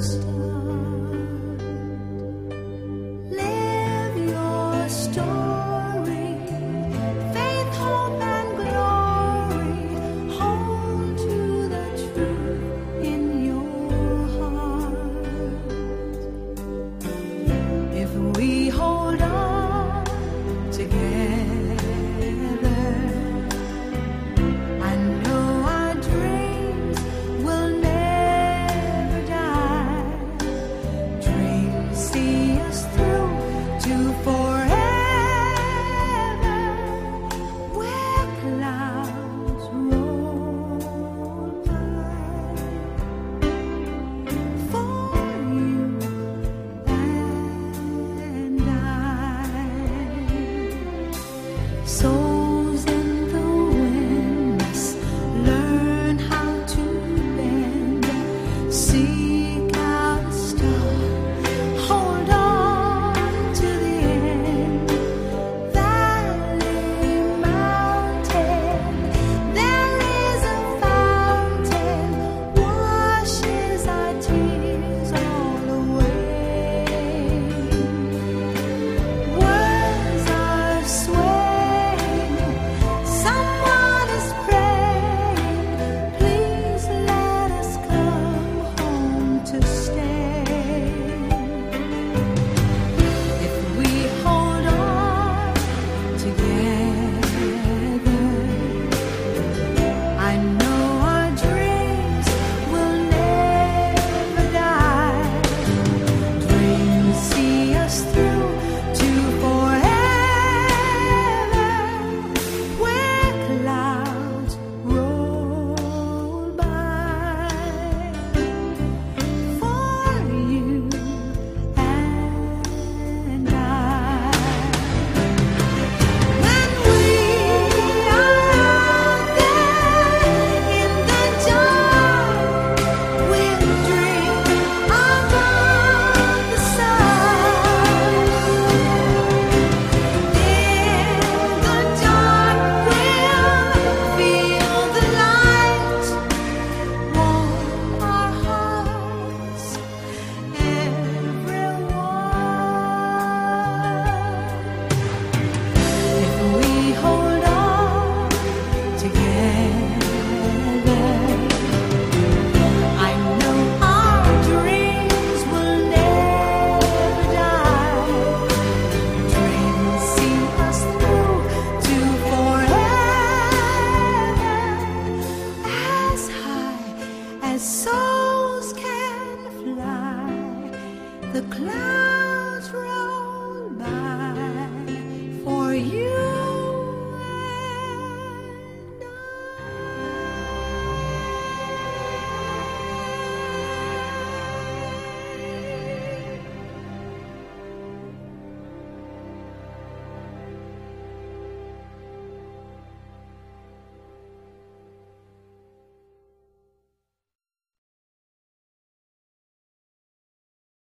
Christ. the clouds.